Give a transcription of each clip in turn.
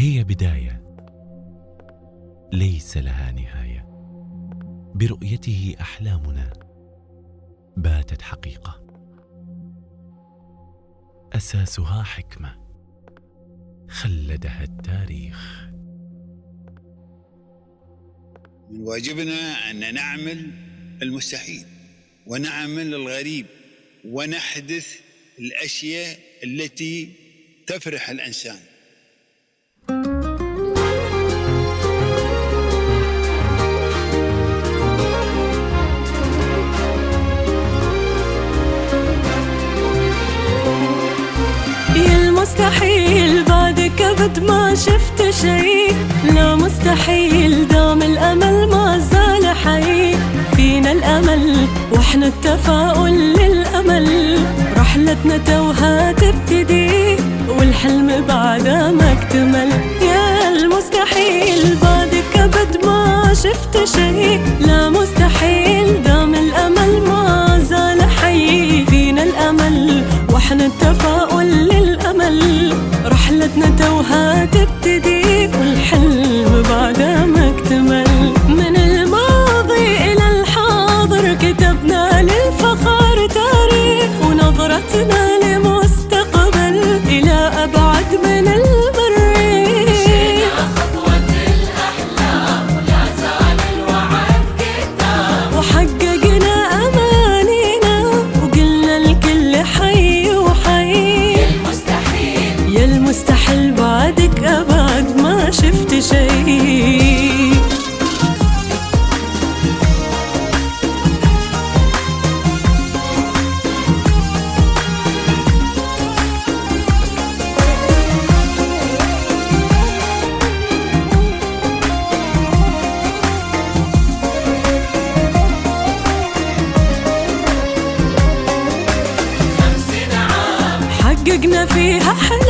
هي بداية. ليس لها نهاية. برؤيته أحلامنا باتت حقيقة. أساسها حكمة. خلدها التاريخ. من واجبنا أن نعمل المستحيل ونعمل الغريب ونحدث الأشياء التي تفرح الإنسان. ابد ما شفت شي لا مستحيل دام الأمل ما زال حي. فينا الأمل وإحنا التفاؤل للأمل. رحلتنا توها تبتدي والحلم بعدها ما اكتمل. يا المستحيل بعدك أبد ما شفت شي لا مستحيل رحلتنا شفت شي حققنا فيها أحلامنا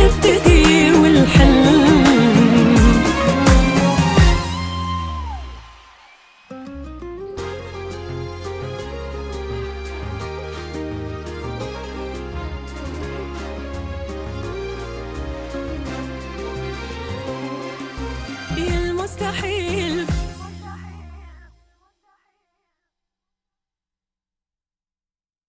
يا المستحيل